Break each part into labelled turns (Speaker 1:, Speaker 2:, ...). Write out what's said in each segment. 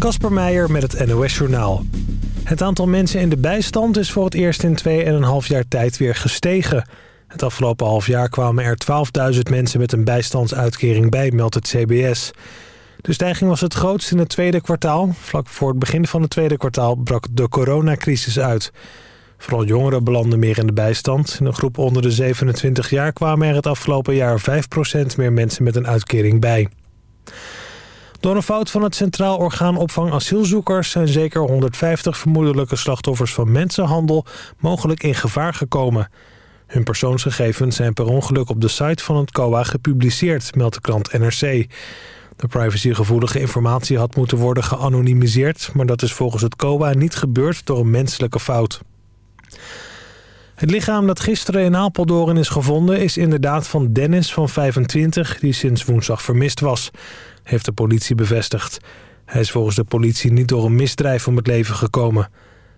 Speaker 1: Kasper Meijer met het NOS Journaal. Het aantal mensen in de bijstand is voor het eerst in 2,5 jaar tijd weer gestegen. Het afgelopen half jaar kwamen er 12.000 mensen met een bijstandsuitkering bij, meldt het CBS. De stijging was het grootst in het tweede kwartaal. Vlak voor het begin van het tweede kwartaal brak de coronacrisis uit. Vooral jongeren belanden meer in de bijstand. In een groep onder de 27 jaar kwamen er het afgelopen jaar 5% meer mensen met een uitkering bij. Door een fout van het Centraal Orgaan Opvang Asielzoekers... zijn zeker 150 vermoedelijke slachtoffers van mensenhandel mogelijk in gevaar gekomen. Hun persoonsgegevens zijn per ongeluk op de site van het COA gepubliceerd, meldt de krant NRC. De privacygevoelige informatie had moeten worden geanonimiseerd... maar dat is volgens het COA niet gebeurd door een menselijke fout. Het lichaam dat gisteren in Apeldoorn is gevonden... is inderdaad van Dennis van 25, die sinds woensdag vermist was heeft de politie bevestigd. Hij is volgens de politie niet door een misdrijf om het leven gekomen.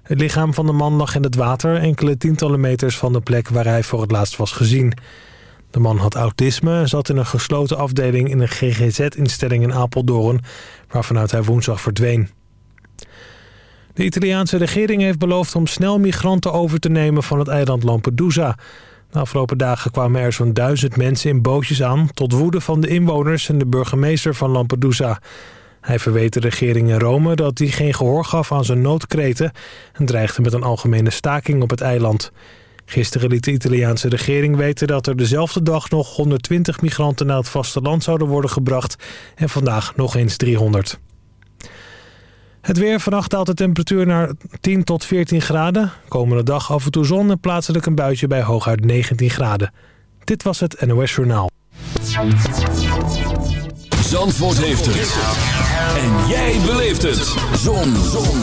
Speaker 1: Het lichaam van de man lag in het water enkele tientallen meters van de plek waar hij voor het laatst was gezien. De man had autisme en zat in een gesloten afdeling in een GGZ-instelling in Apeldoorn, waarvanuit hij woensdag verdween. De Italiaanse regering heeft beloofd om snel migranten over te nemen van het eiland Lampedusa. De afgelopen dagen kwamen er zo'n duizend mensen in bootjes aan... tot woede van de inwoners en de burgemeester van Lampedusa. Hij verweet de regering in Rome dat hij geen gehoor gaf aan zijn noodkreten... en dreigde met een algemene staking op het eiland. Gisteren liet de Italiaanse regering weten dat er dezelfde dag nog 120 migranten naar het vasteland zouden worden gebracht... en vandaag nog eens 300. Het weer. Vannacht daalt de temperatuur naar 10 tot 14 graden. Komende dag af en toe zon en plaatselijk een buitje bij hooguit 19 graden. Dit was het NOS Journaal.
Speaker 2: Zandvoort heeft het. En jij beleeft het. Zon. zon.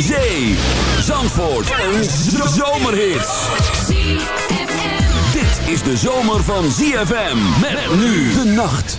Speaker 2: Zee. Zandvoort. Een zomerhit. Dit is de zomer van ZFM. Met nu de nacht.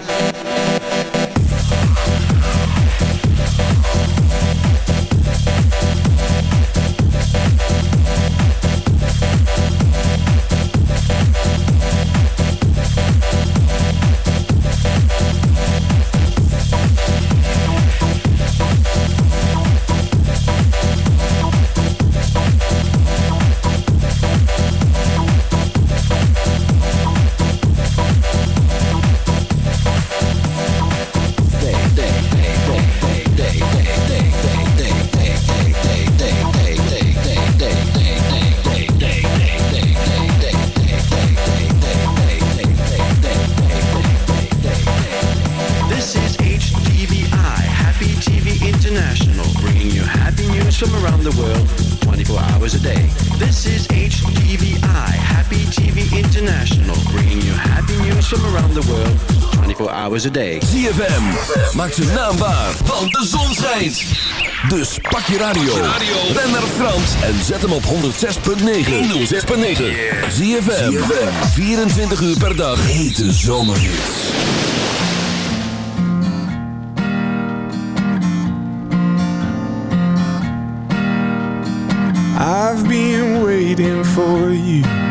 Speaker 3: HTVI. hours a day.
Speaker 2: ZFM, maak zijn naam waar, want de zon schijnt. Dus pak je radio, ben naar Frans en zet hem op 106.9. 106.9. ZFM, 24 uur per dag. Hete zomerhits.
Speaker 4: I've been waiting for you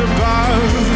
Speaker 4: above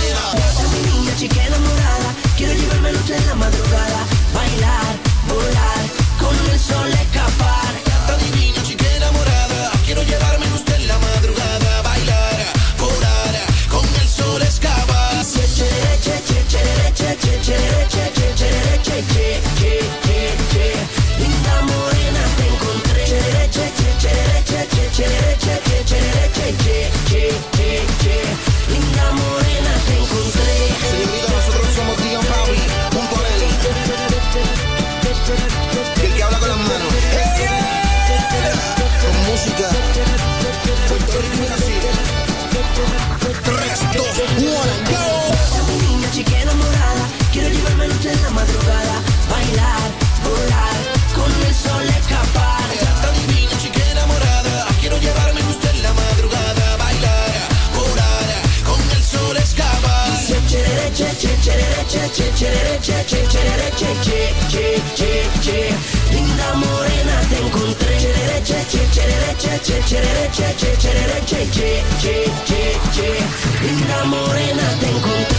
Speaker 5: mira. Gata,
Speaker 6: mi niña, chica enamorada. Quiero llevarme noche en la madrugada. Bailar, volar, con el sol escapar.
Speaker 5: Gata,
Speaker 6: mi niña, chica enamorada. Quiero llevarme linda morena te encontré. Chere, che, che, Ce che, che, chere, che, che, linda morena te encontré.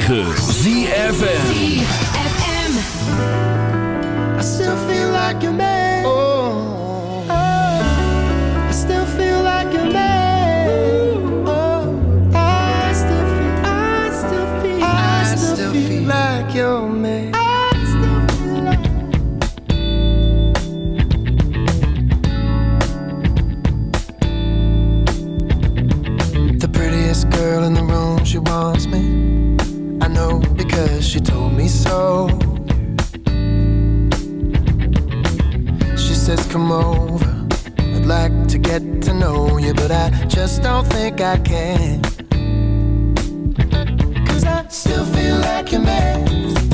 Speaker 7: 9. don't
Speaker 8: think I can Cause I still feel like a man